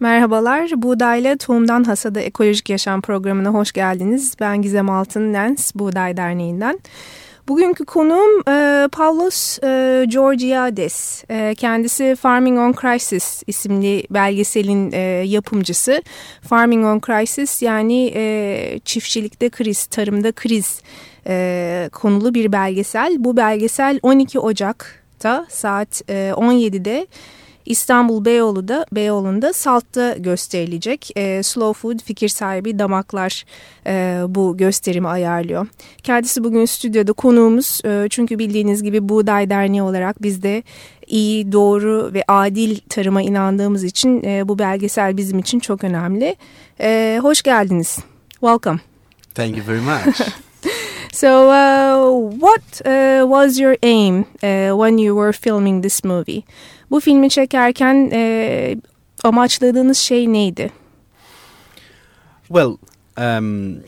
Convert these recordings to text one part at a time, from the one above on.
Merhabalar, Buğdayla Tohumdan Hasada Ekolojik Yaşam programına hoş geldiniz. Ben Gizem Altın Lens, Buğday Derneği'nden. Bugünkü konuğum e, Pavlos e, Georgiades. E, kendisi Farming on Crisis isimli belgeselin e, yapımcısı. Farming on Crisis yani e, çiftçilikte kriz, tarımda kriz e, konulu bir belgesel. Bu belgesel 12 Ocak'ta saat e, 17'de İstanbul Beyoğlu'da, Beyoğlu'nda Salt'ta gösterilecek. E, Slow Food fikir sahibi Damaklar e, bu gösterimi ayarlıyor. Kendisi bugün stüdyoda konuğumuz. E, çünkü bildiğiniz gibi Buğday Derneği olarak biz de iyi, doğru ve adil tarıma inandığımız için e, bu belgesel bizim için çok önemli. E, hoş geldiniz. Welcome. Thank you very much. so, uh, what uh, was your aim uh, when you were filming this movie? Bu filmi çekerken amaçladığınız şey neydi? Well, um,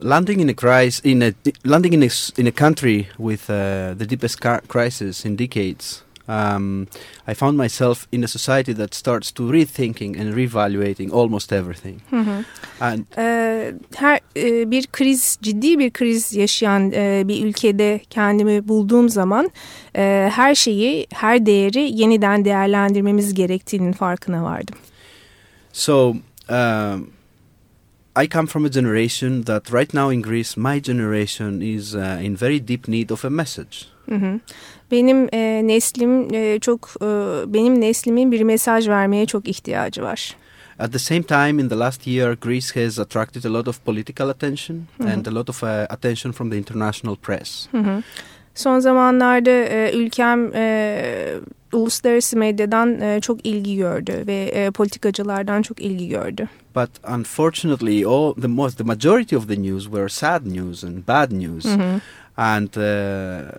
landing in a crisis, in a landing in a, in a country with the deepest crisis in decades. Um, I found myself in a society that starts to rethinking and reevaluating almost everything. Hı hı. And ee, her e, bir kriz, ciddi bir kriz yaşayan e, bir ülkede kendimi bulduğum zaman e, her şeyi, her değeri yeniden değerlendirmemiz gerektiğinin farkına vardım. So, um, I come from a generation that right now in Greece, my generation is uh, in very deep need of a message. Hı hı. Benim e, neslim e, çok e, benim neslimin bir mesaj vermeye çok ihtiyacı var. At the same time, in the last year, Greece has attracted a lot of political attention hı hı. and a lot of uh, attention from the international press. Hı hı. Son zamanlarda e, ülkem e, uluslararası medyadan e, çok ilgi gördü ve e, politikacılardan çok ilgi gördü. But unfortunately, all the most the majority of the news were sad news and bad news, hı hı. and uh,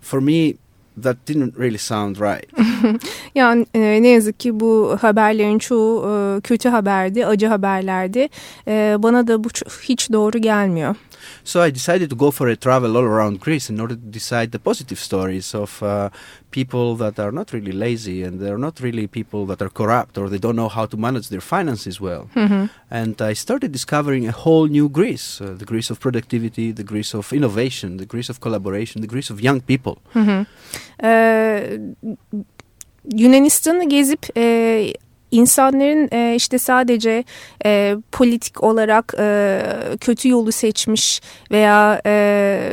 for me that didn't really sound right. yani e, ne yazık ki bu haberlerin çoğu e, kötü haberdi, acı haberlerdi. E, bana da bu hiç doğru gelmiyor. So I decided to go for a travel all around Greece in order to decide the positive stories of uh, people that are not really lazy and they're not really people that are corrupt or they don't know how to manage their finances well. Mm-hmm. And I started discovering a whole new Greece uh, the Greece of productivity, the Greece of innovation, the Greece of collaboration, the Greece of young people. Mm-hmm. Ee, Yunanistan'ı gezip e, insanların e, işte sadece e, politik olarak e, kötü yolu seçmiş veya e,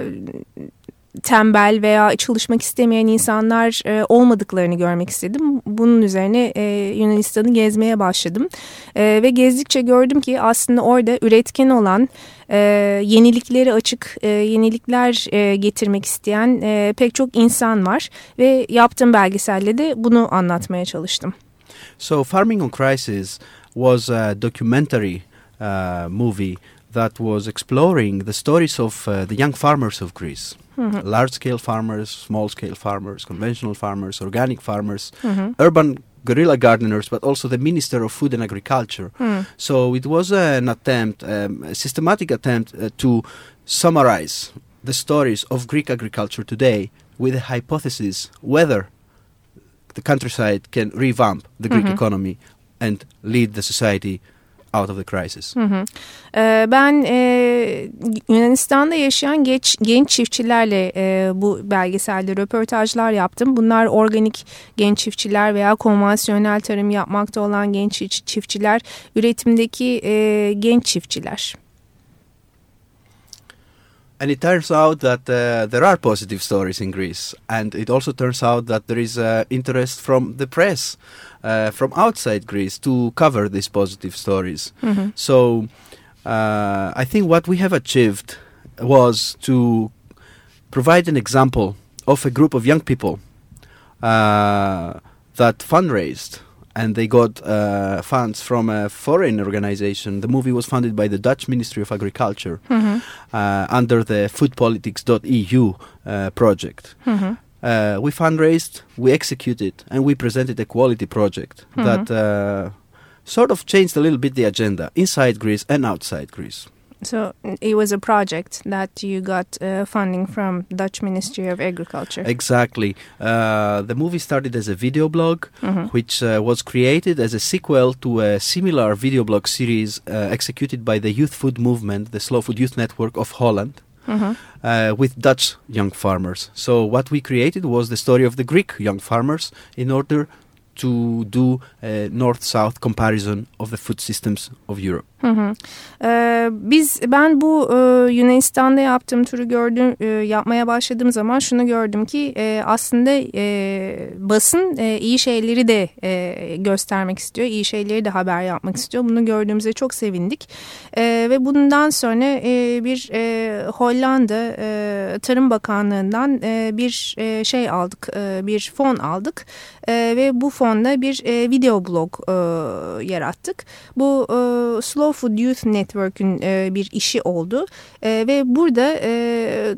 tembel veya çalışmak istemeyen insanlar e, olmadıklarını görmek istedim. Bunun üzerine e, Yunanistan'ı gezmeye başladım. E, ve gezdikçe gördüm ki aslında orada üretken olan, e, yenilikleri açık, e, yenilikler e, getirmek isteyen e, pek çok insan var. Ve yaptığım belgeselle de bunu anlatmaya çalıştım. So, Farming on Crisis was a documentary uh, movie that was exploring the stories of uh, the young farmers of Greece. Mm-hmm. Large scale farmers, small scale farmers, conventional farmers, organic farmers, mm-hmm. urban guerrilla gardeners, but also the Minister of Food and Agriculture. Mm. So it was an attempt, um, a systematic attempt uh, to summarize the stories of Greek agriculture today with a hypothesis whether the countryside can revamp the Greek mm-hmm. economy and lead the society out of the crisis. Hı hı. Ee, ben e, Yunanistan'da yaşayan genç, genç çiftçilerle e, bu belgeselde röportajlar yaptım. Bunlar organik genç çiftçiler veya konvansiyonel tarım yapmakta olan genç çiftçiler, üretimdeki e, genç çiftçiler. And it turns out that uh, there are positive stories in Greece, and it also turns out that there is uh, interest from the press, uh, from outside Greece, to cover these positive stories. Mm-hmm. So uh, I think what we have achieved was to provide an example of a group of young people uh, that fundraised and they got uh, funds from a foreign organization. The movie was funded by the Dutch Ministry of Agriculture mm-hmm. uh, under the foodpolitics.eu uh, project. Mm-hmm. Uh, we fundraised, we executed, and we presented a quality project mm-hmm. that uh, sort of changed a little bit the agenda inside Greece and outside Greece. So it was a project that you got uh, funding from Dutch Ministry of Agriculture. Exactly. Uh, the movie started as a video blog, mm-hmm. which uh, was created as a sequel to a similar video blog series uh, executed by the Youth Food Movement, the Slow Food Youth Network of Holland. Mm-hmm. Uh, with Dutch young farmers. So, what we created was the story of the Greek young farmers in order to do a north-south comparison of the food systems of Europe. Hı hı. Ee, biz ben bu e, Yunanistan'da yaptığım turu gördüm e, yapmaya başladığım zaman şunu gördüm ki e, aslında e, basın e, iyi şeyleri de e, göstermek istiyor, iyi şeyleri de haber yapmak istiyor. Bunu gördüğümüzde çok sevindik e, ve bundan sonra e, bir e, Hollanda e, Tarım Bakanlığı'ndan e, bir e, şey aldık, e, bir fon aldık e, ve bu fonda bir e, video blog e, yarattık. Bu e, Slow Food Youth Network'ün e, bir işi oldu e, ve burada e,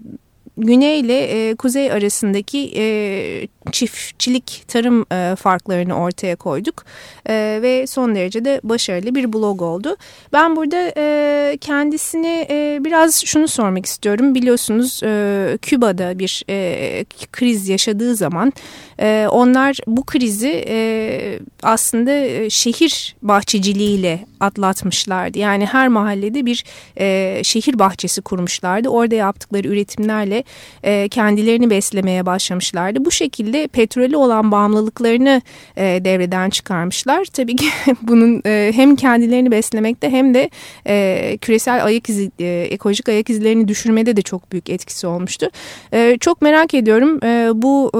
güney ile e, kuzey arasındaki e, çiftçilik tarım e, farklarını ortaya koyduk e, ve son derece de başarılı bir blog oldu. Ben burada e, kendisine e, biraz şunu sormak istiyorum. Biliyorsunuz e, Küba'da bir e, kriz yaşadığı zaman e, onlar bu krizi e, aslında e, şehir bahçeciliğiyle atlatmışlardı. Yani her mahallede bir e, şehir bahçesi kurmuşlardı. Orada yaptıkları üretimlerle e, kendilerini beslemeye başlamışlardı. Bu şekilde petrolü olan bağımlılıklarını e, devreden çıkarmışlar. Tabii ki bunun e, hem kendilerini beslemekte hem de e, küresel ayak izi, e, ekolojik ayak izlerini düşürmede de çok büyük etkisi olmuştu. E, çok merak ediyorum e, bu e,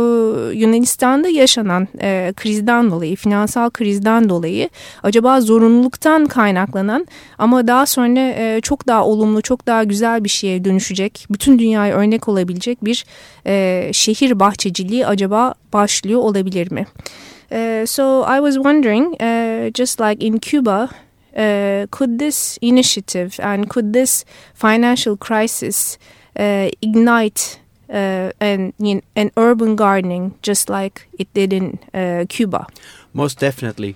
Yunanistan'da yaşanan e, krizden dolayı, finansal krizden dolayı acaba zorunluluktan kaynaklanan ama daha sonra e, çok daha olumlu, çok daha güzel bir şeye dönüşecek, bütün dünyaya örnek olabilecek bir e, şehir bahçeciliği acaba başlıyor olabilir mi? Uh, so I was wondering, uh, just like in Cuba, uh, could this initiative and could this financial crisis uh, ignite uh, an, you know, an urban gardening just like it did in uh, Cuba? Most definitely.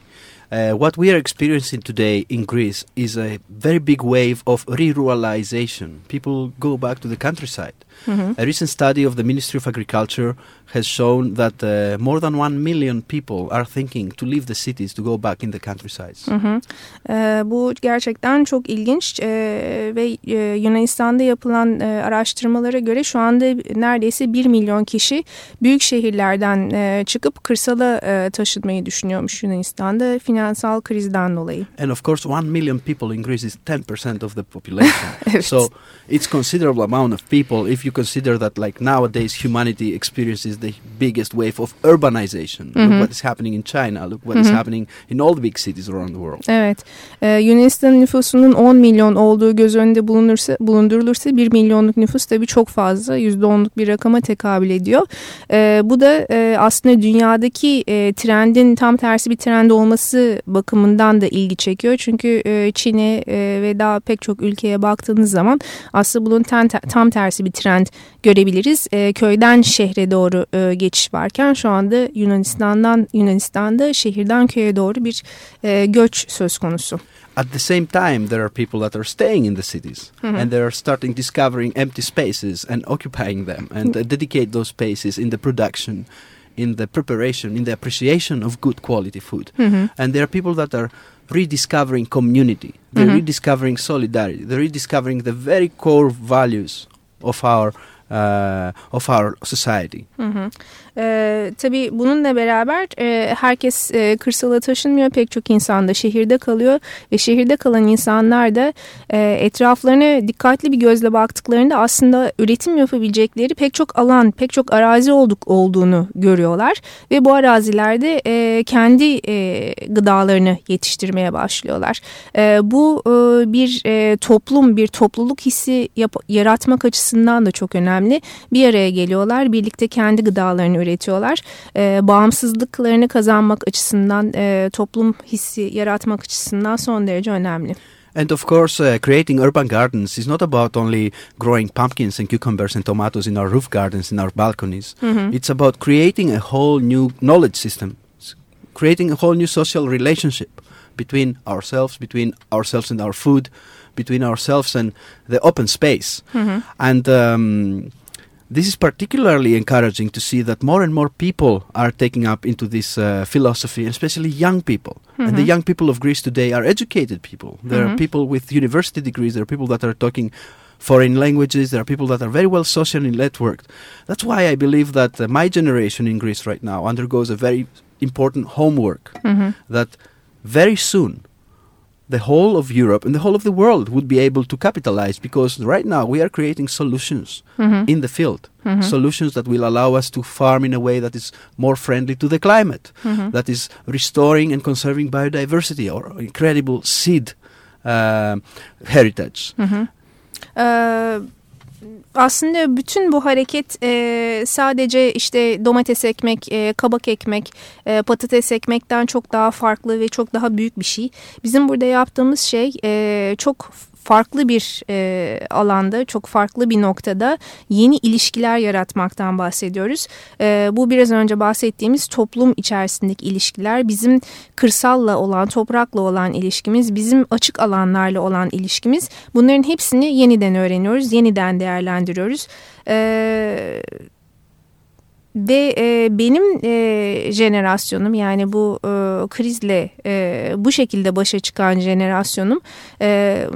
Uh, what we are experiencing today in Greece is a very big wave of re-ruralization. People go back to the countryside. Mm-hmm. A recent study of the Ministry of Agriculture has shown that uh, more than one million people are thinking to leave the cities to go back in the countrysides. Hı hı. E, bu gerçekten çok ilginç e, ve e, Yunanistan'da yapılan e, araştırmalara göre şu anda neredeyse bir milyon kişi büyük şehirlerden e, çıkıp kırsala e, taşınmayı düşünüyormuş Yunanistan'da finansal krizden dolayı. And of course one million people in Greece is 10% of the population. evet. So it's considerable amount of people if you consider that like nowadays humanity experiences the biggest wave of urbanization. Mm -hmm. Look what is happening in China. Look what mm -hmm. is happening in all the big cities around the world. Evet. Ee, Yunanistan nüfusunun 10 milyon olduğu göz önünde bulunursa, bulundurulursa 1 milyonluk nüfus tabii çok fazla. %10'luk bir rakama tekabül ediyor. Ee, bu da e, aslında dünyadaki e, trendin tam tersi bir trend olması bakımından da ilgi çekiyor. Çünkü e, Çin'e e, ve daha pek çok ülkeye baktığınız zaman aslında bunun tam, tam tersi bir trend görebiliriz. E, köyden şehre doğru e, geçiş varken şu anda Yunanistan'dan Yunanistan'da şehirden köye doğru bir e, göç söz konusu. At the same time, there are people that are staying in the cities mm -hmm. and they are starting discovering empty spaces and occupying them and uh, dedicate those spaces in the production, in the preparation, in the appreciation of good quality food. Mm -hmm. And there are people that are rediscovering community, they're mm -hmm. rediscovering solidarity, they're rediscovering the very core values of our uh, of our society. Hı hı. E, tabii bununla beraber e, herkes e, kırsala taşınmıyor. Pek çok insan da şehirde kalıyor ve şehirde kalan insanlar da e, etraflarına dikkatli bir gözle baktıklarında aslında üretim yapabilecekleri pek çok alan, pek çok arazi olduk olduğunu görüyorlar ve bu arazilerde e, kendi e, gıdalarını yetiştirmeye başlıyorlar. E, bu e, bir e, toplum, bir topluluk hissi yap yaratmak açısından da çok önemli. Bir araya geliyorlar, birlikte kendi gıdalarını üretiyorlar üretiyorlar. E, bağımsızlıklarını kazanmak açısından, e, toplum hissi yaratmak açısından son derece önemli. And of course, uh, creating urban gardens is not about only growing pumpkins and cucumbers and tomatoes in our roof gardens, in our balconies. Mm -hmm. It's about creating a whole new knowledge system, creating a whole new social relationship between ourselves, between ourselves and our food, between ourselves and the open space. Mhm. And um, this is particularly encouraging to see that more and more people are taking up into this uh, philosophy, especially young people. And the Mhm. young people of Greece today are educated people. There Mhm. are people with university degrees. There are people that are talking foreign languages. There are people that are very well socially networked. That's why I believe that uh, my generation in Greece right now undergoes a very important homework Mhm. that very soon the whole of Europe and the whole of the world would be able to capitalize because right now we are creating solutions Mhm. in the field. Mhm. Solutions that will allow us to farm in a way that is more friendly to the climate, Mhm. that is restoring and conserving biodiversity or incredible seed um heritage. Hı. Ee, aslında bütün bu hareket e, sadece işte domates ekmek, e, kabak ekmek, e, patates ekmekten çok daha farklı ve çok daha büyük bir şey. Bizim burada yaptığımız şey e, çok farklı bir e, alanda, çok farklı bir noktada yeni ilişkiler yaratmaktan bahsediyoruz. E, bu biraz önce bahsettiğimiz toplum içerisindeki ilişkiler, bizim kırsalla olan, toprakla olan ilişkimiz, bizim açık alanlarla olan ilişkimiz. Bunların hepsini yeniden öğreniyoruz, yeniden değerlendiriyoruz. E, ve e, benim e, jenerasyonum yani bu e, krizle e, bu şekilde başa çıkan jenerasyonum e,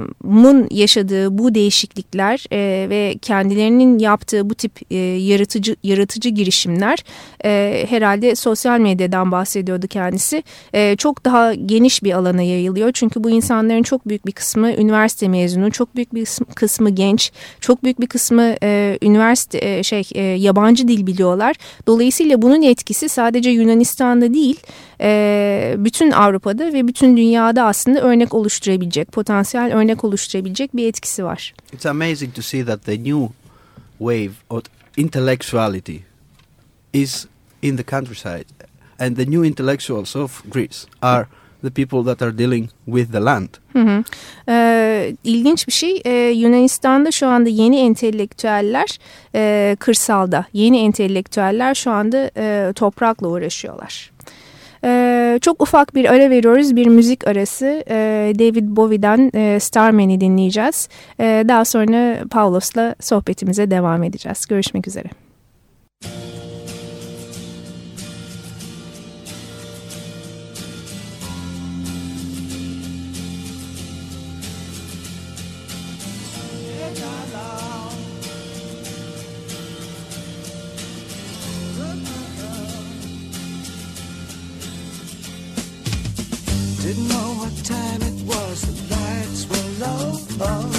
yaşadığı bu değişiklikler e, ve kendilerinin yaptığı bu tip e, yaratıcı yaratıcı girişimler e, herhalde sosyal medyadan bahsediyordu kendisi e, çok daha geniş bir alana yayılıyor. Çünkü bu insanların çok büyük bir kısmı üniversite mezunu çok büyük bir kısmı genç çok büyük bir kısmı e, üniversite e, şey e, yabancı dil biliyorlar dolayısıyla bunun etkisi sadece Yunanistan'da değil e, bütün Avrupa'da ve bütün dünyada aslında örnek oluşturabilecek potansiyel örnek oluşturabilecek bir etkisi var. It's amazing to see that the new wave of intellectuality is in the countryside, and the new intellectuals of Greece are the people that are dealing with the land. Hı hı. Ee, ilginç bir şey ee, Yunanistan'da şu anda yeni entelektüeller e, kırsalda yeni entelektüeller şu anda e, toprakla uğraşıyorlar. Ee, çok ufak bir ara veriyoruz bir müzik arası Ee, David Bowie'den e, Starman'i dinleyeceğiz. Ee, daha sonra Paulos'la sohbetimize devam edeceğiz. Görüşmek üzere. Didn't oh.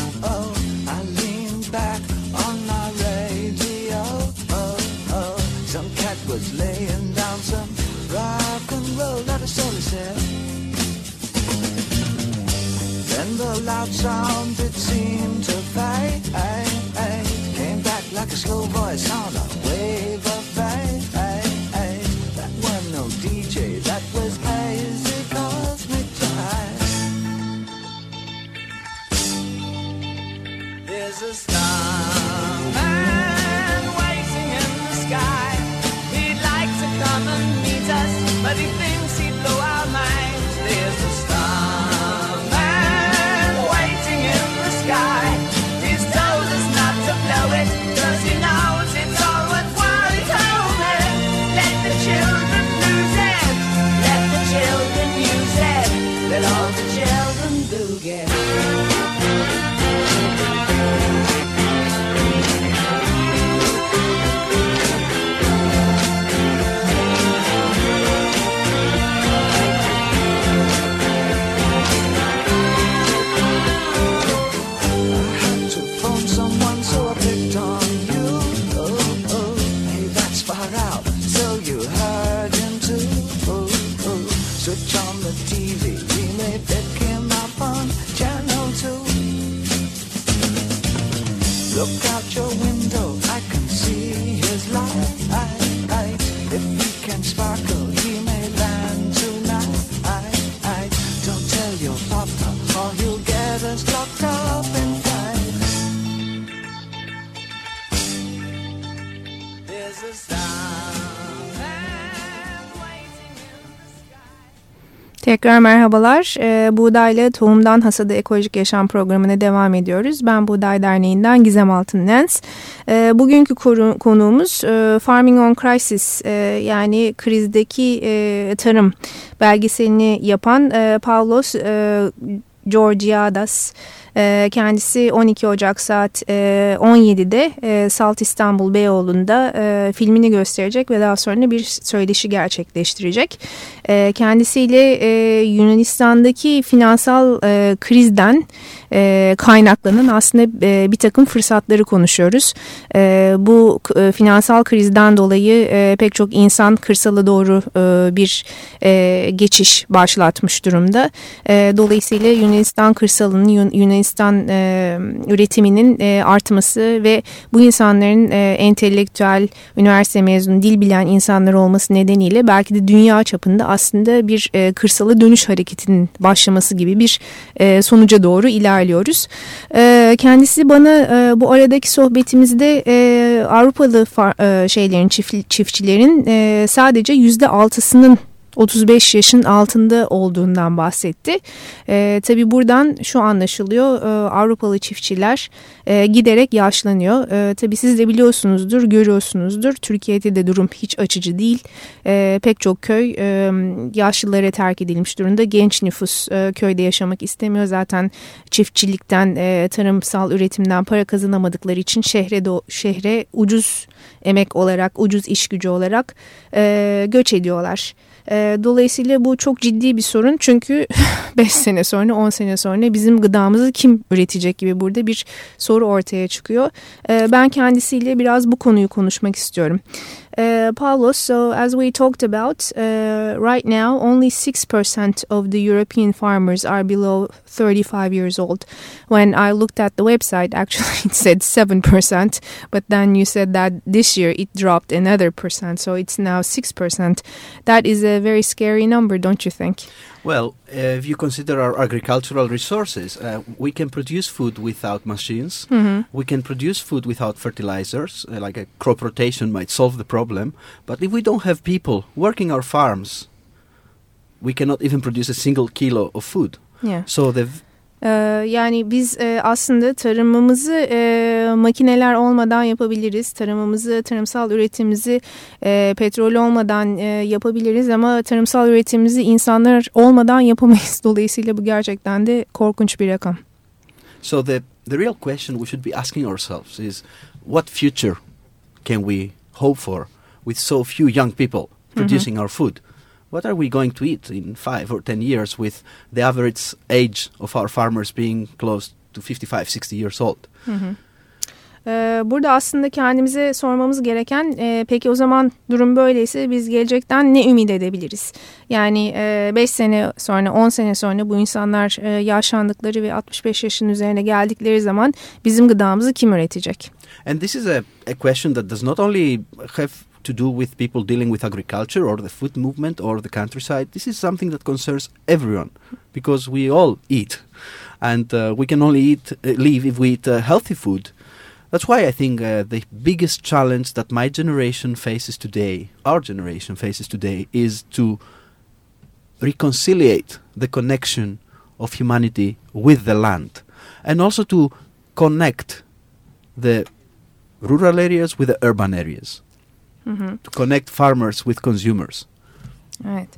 your pop. Tekrar merhabalar. E, Buğdayla Tohumdan Hasada Ekolojik Yaşam programına devam ediyoruz. Ben Buğday Derneği'nden Gizem Altın Lens. E, bugünkü konuğumuz e, Farming on Crisis e, yani krizdeki e, tarım belgeselini yapan e, Paulos e, Georgiadas. Ee, kendisi 12 Ocak saat 17'de e, e, Salt İstanbul Beyoğlu'nda e, filmini gösterecek ve daha sonra bir söyleşi gerçekleştirecek. Kendisiyle Yunanistan'daki finansal krizden kaynaklanan aslında bir takım fırsatları konuşuyoruz. Bu finansal krizden dolayı pek çok insan kırsala doğru bir geçiş başlatmış durumda. Dolayısıyla Yunanistan kırsalının Yunanistan Yunanistan e, üretiminin e, artması ve bu insanların e, entelektüel, üniversite mezunu, dil bilen insanlar olması nedeniyle belki de dünya çapında aslında bir e, kırsala dönüş hareketinin başlaması gibi bir e, sonuca doğru ilerliyoruz. E, kendisi bana e, bu aradaki sohbetimizde e, Avrupalı far, e, şeylerin çift, çiftçilerin e, sadece yüzde altısının 35 yaşın altında olduğundan bahsetti. E, tabii buradan şu anlaşılıyor e, Avrupalı çiftçiler e, giderek yaşlanıyor. E, tabii siz de biliyorsunuzdur, görüyorsunuzdur. Türkiye'de de durum hiç açıcı değil. E, pek çok köy e, yaşlılara terk edilmiş durumda. Genç nüfus e, köyde yaşamak istemiyor. Zaten çiftçilikten, e, tarımsal üretimden para kazanamadıkları için şehre, do şehre ucuz emek olarak, ucuz iş gücü olarak e, göç ediyorlar. E, dolayısıyla bu çok ciddi bir sorun çünkü 5 sene sonra 10 sene sonra bizim gıdamızı kim üretecek gibi burada bir soru ortaya çıkıyor. E, ben kendisiyle biraz bu konuyu konuşmak istiyorum. Uh, Paulos, so as we talked about, uh, right now only 6% of the European farmers are below 35 years old. When I looked at the website, actually it said 7%, but then you said that this year it dropped another percent, so it's now 6%. That is a very scary number, don't you think? Well, uh, if you consider our agricultural resources, uh, we can produce food without machines. Mm-hmm. We can produce food without fertilizers, uh, like a crop rotation might solve the problem. But if we don't have people working our farms, we cannot even produce a single kilo of food. Yeah. So the Ee, yani biz e, aslında tarımımızı e, makineler olmadan yapabiliriz. Tarımımızı, tarımsal üretimimizi e, petrol olmadan yapabiliriz ama tarımsal üretimimizi insanlar olmadan yapamayız. Dolayısıyla bu gerçekten de korkunç bir rakam. So the the real question we should be asking ourselves is what future can we hope for with so few young people producing mm -hmm. our food? What are we going to eat in five or ten years with the average age of our farmers being close to 55, 60 years old? Hı hı. Ee, burada aslında kendimize sormamız gereken e, peki o zaman durum böyleyse biz gelecekten ne ümit edebiliriz? Yani 5 e, sene sonra 10 sene sonra bu insanlar e, yaşlandıkları ve 65 yaşın üzerine geldikleri zaman bizim gıdamızı kim üretecek? And this is a, a question that does not only have to do with people dealing with agriculture or the food movement or the countryside. This is something that concerns everyone because we all eat, and uh, we can only eat uh, live if we eat uh, healthy food. That's why I think uh, the biggest challenge that my generation faces today, our generation faces today, is to reconciliate the connection of humanity with the land, and also to connect the rural areas with the urban areas. Hı. To connect farmers with consumers. Evet.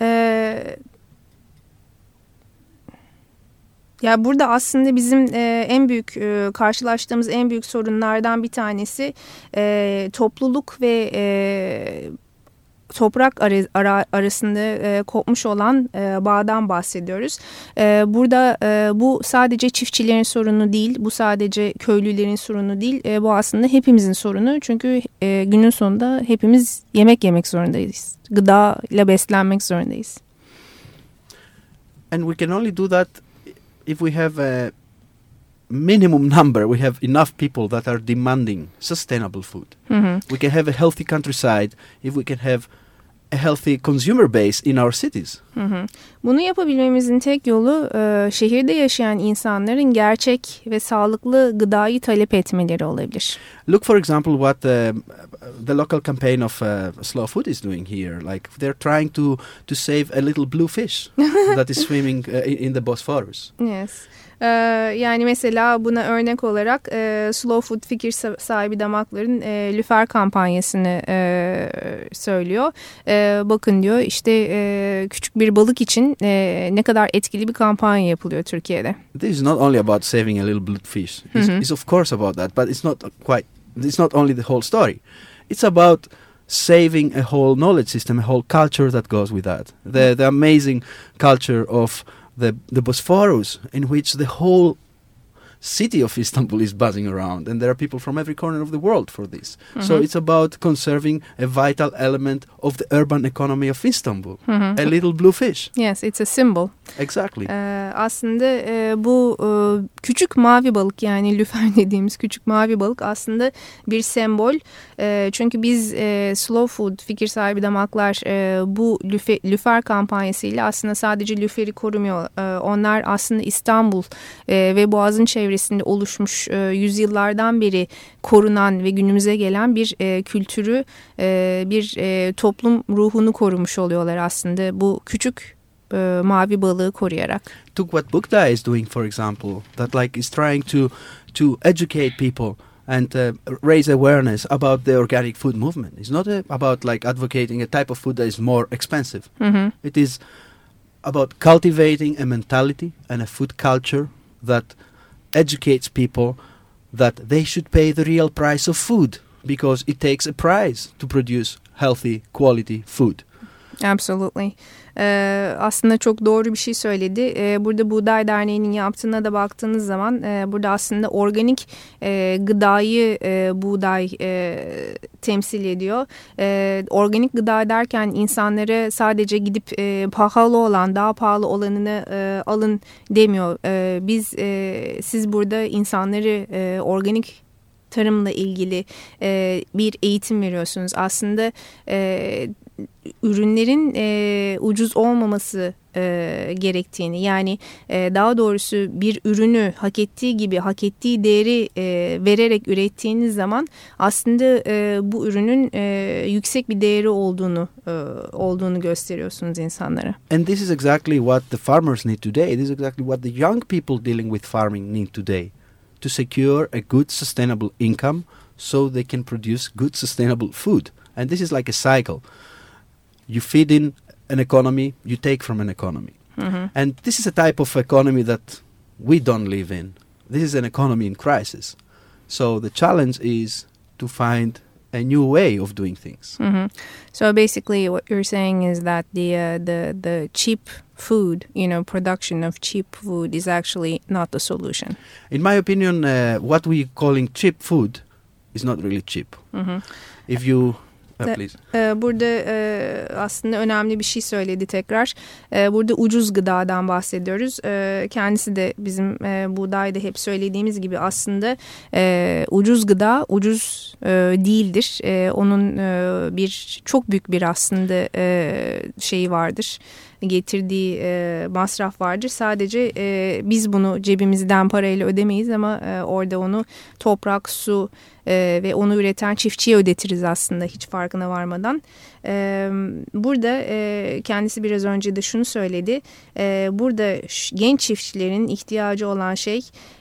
Ee, ya burada aslında bizim e, en büyük e, karşılaştığımız en büyük sorunlardan bir tanesi e, topluluk ve e, toprak ar ara arasında e, kopmuş olan e, bağdan bahsediyoruz. E, burada e, bu sadece çiftçilerin sorunu değil, bu sadece köylülerin sorunu değil, e, bu aslında hepimizin sorunu. Çünkü e, günün sonunda hepimiz yemek yemek zorundayız. Gıda ile beslenmek zorundayız. And we can only do that if we have a minimum number, we have enough people that are demanding sustainable food. Mm -hmm. We can have a healthy countryside if we can have a healthy consumer base in our cities. Hı hı. Bunu yapabilmemizin tek yolu e, şehirde yaşayan insanların gerçek ve sağlıklı gıdayı talep etmeleri olabilir. Look, for example, what the, the local campaign of uh, Slow Food is doing here. Like they're trying to to save a little blue fish that is swimming uh, in, the Bosphorus. Yes. Ee, yani mesela buna örnek olarak e, Slow Food fikir sa- sahibi damakların e, lüfer kampanyasını e, söylüyor. E, bakın diyor işte e, küçük bir balık için e, ne kadar etkili bir kampanya yapılıyor Türkiye'de. This is not only about saving a little blue fish. It's, it's of course about that, but it's not quite. It's not only the whole story. It's about saving a whole knowledge system, a whole culture that goes with that. The the amazing culture of the the Bosphorus, in which the whole city of Istanbul is buzzing around, and there are people from every corner of the world for this. So Mhm. it's about conserving a vital element of the urban economy of Istanbul. Hı. A little blue fish. Yes, it's a symbol. Exactly. Ee, aslında e, bu e, küçük mavi balık yani lüfer dediğimiz küçük mavi balık aslında bir sembol. E, çünkü biz e, Slow Food fikir sahibi damaklar e, bu lüfe, lüfer kampanyasıyla aslında sadece lüferi korumuyor. E, onlar aslında İstanbul e, ve Boğaz'ın çevresinde oluşmuş e, yüzyıllardan beri korunan ve günümüze gelen bir e, kültürü, e, bir e, toplum ruhunu korumuş oluyorlar aslında bu küçük e, mavi balığı koruyarak. took what Bukta is doing, for example, that like is trying to to educate people and uh, raise awareness about the organic food movement. It's not uh, about like advocating a type of food that is more expensive. Hı. It is about cultivating a mentality and a food culture that educates people that they should pay the real price of food because it takes a price to produce healthy quality food. Absolutely. Ee, aslında çok doğru bir şey söyledi. Ee, burada Buğday Derneği'nin yaptığına da baktığınız zaman e, burada aslında organik e, gıdayı e, buğday e, temsil ediyor. E, organik gıda derken insanlara sadece gidip e, pahalı olan, daha pahalı olanını e, alın demiyor. E, biz e, siz burada insanları e, organik tarımla ilgili e, bir eğitim veriyorsunuz. Aslında e, ürünlerin e, ucuz olmaması e, gerektiğini yani e, daha doğrusu bir ürünü hak ettiği gibi hak ettiği değeri e, vererek ürettiğiniz zaman aslında e, bu ürünün e, yüksek bir değeri olduğunu e, olduğunu gösteriyorsunuz insanlara. And this is exactly what the farmers need today. This is exactly what the young people dealing with farming need today to secure a good, sustainable income so they can produce good, sustainable food. And this is like a cycle. You feed in an economy, you take from an economy. Hı. And this is a type of economy that we don't live in. This is an economy in crisis. So the challenge is to find a new way of doing things. Mhm. So basically, what you're saying is that the uh, the the cheap food, you know, production of cheap food is actually not the solution. In my opinion, uh, what we calling cheap food is not really cheap. Mhm. If you, please, Ee, Burada e, aslında önemli bir şey söyledi tekrar. Ee, Burada ucuz gıdadan bahsediyoruz. Kendisi de bizim e, buğdayda hep söylediğimiz gibi aslında e, ucuz gıda ucuz e, değildir. E, Onun e, bir çok büyük bir aslında e, şeyi vardır getirdiği e, masraf vardır. Sadece e, biz bunu cebimizden parayla ödemeyiz ama e, orada onu toprak, su e, ve onu üreten çiftçiye ödetiriz aslında hiç farkına varmadan. E, burada e, kendisi biraz önce de şunu söyledi. E, burada genç çiftçilerin ihtiyacı olan şey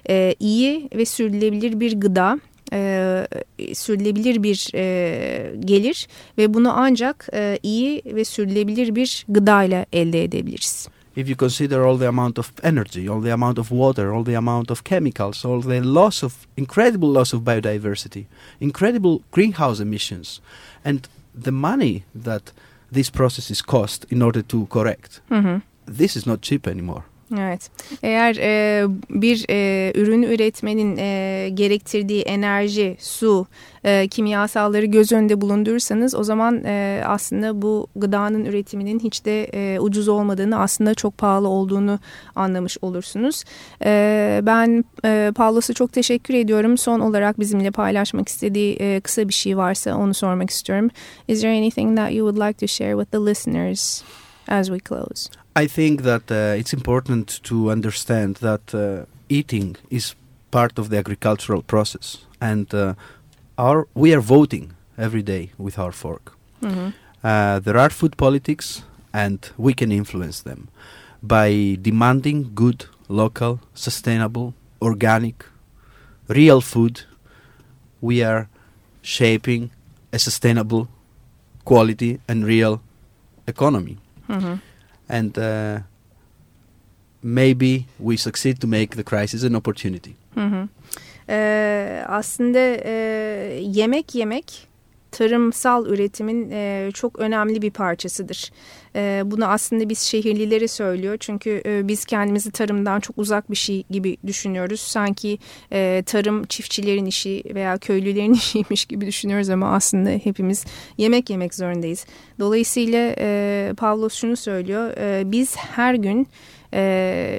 e, iyi ve sürdürülebilir bir gıda e, sürdürülebilir bir e, gelir ve bunu ancak e, iyi ve sürdürülebilir bir gıdayla elde edebiliriz. If you consider all the amount of energy, all the amount of water, all the amount of chemicals, all the loss of incredible loss of biodiversity, incredible greenhouse emissions, and the money that these processes cost in order to correct, hı. this is not cheap anymore. Evet. Eğer e, bir e, ürün üretmenin e, gerektirdiği enerji, su, e, kimyasalları göz önünde bulundurursanız o zaman e, aslında bu gıdanın üretiminin hiç de e, ucuz olmadığını aslında çok pahalı olduğunu anlamış olursunuz. E, ben e, Pavlos'a çok teşekkür ediyorum. Son olarak bizimle paylaşmak istediği e, kısa bir şey varsa onu sormak istiyorum. Is there anything that you would like to share with the listeners as we close? I think that uh, it's important to understand that uh, eating is part of the agricultural process, and uh, our we are voting every day with our fork. Mhm. Uh, there are food politics, and we can influence them by demanding good, local, sustainable, organic, real food. We are shaping a sustainable, quality, and real economy. Hı. And uh, maybe we succeed to make the crisis an opportunity. Hı hı. Ee, aslında e, yemek yemek tarımsal üretimin e, çok önemli bir parçasıdır. E, bunu aslında biz şehirlileri söylüyor çünkü e, biz kendimizi tarımdan çok uzak bir şey gibi düşünüyoruz. Sanki e, tarım çiftçilerin işi veya köylülerin işiymiş gibi düşünüyoruz ama aslında hepimiz yemek yemek zorundayız. Dolayısıyla e, Pavlos şunu söylüyor, e, biz her gün e,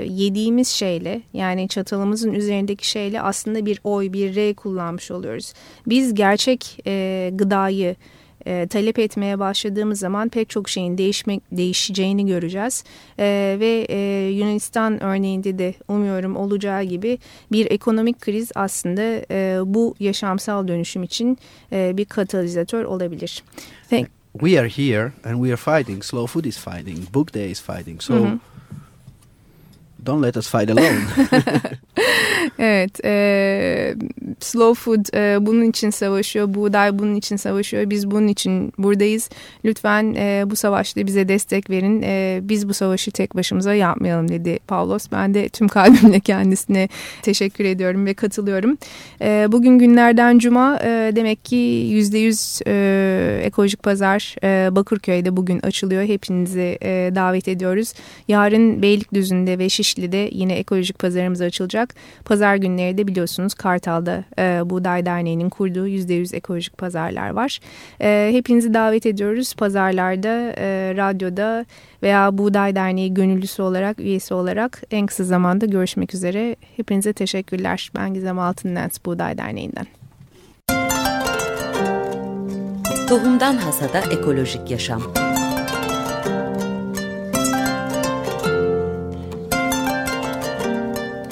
yediğimiz şeyle yani çatalımızın üzerindeki şeyle aslında bir oy bir rey kullanmış oluyoruz. Biz gerçek e, gıdayı e, talep etmeye başladığımız zaman pek çok şeyin değişmek değişeceğini göreceğiz E, ve e, Yunanistan örneğinde de umuyorum olacağı gibi bir ekonomik kriz aslında e, bu yaşamsal dönüşüm için e, bir katalizatör olabilir. Thank We are here and we are fighting. Slow Food is fighting. Book Day is fighting. So Mhm. Don't let us fight alone. Evet, e, Slow Food e, bunun için savaşıyor, Buğday bunun için savaşıyor, biz bunun için buradayız. Lütfen e, bu savaşta bize destek verin, e, biz bu savaşı tek başımıza yapmayalım dedi Pavlos. Ben de tüm kalbimle kendisine teşekkür ediyorum ve katılıyorum. E, bugün günlerden cuma, e, demek ki %100 e, ekolojik pazar e, Bakırköy'de bugün açılıyor. Hepinizi e, davet ediyoruz. Yarın Beylikdüzü'nde ve Şişli'de yine ekolojik pazarımız açılacak. Pazar günleri de biliyorsunuz Kartal'da e, Buğday Derneği'nin kurduğu %100 ekolojik pazarlar var. E, hepinizi davet ediyoruz. Pazarlarda, e, radyoda veya Buğday Derneği gönüllüsü olarak, üyesi olarak en kısa zamanda görüşmek üzere. Hepinize teşekkürler. Ben Gizem Altınlens Buğday Derneği'nden. Tohumdan Hasada Ekolojik Yaşam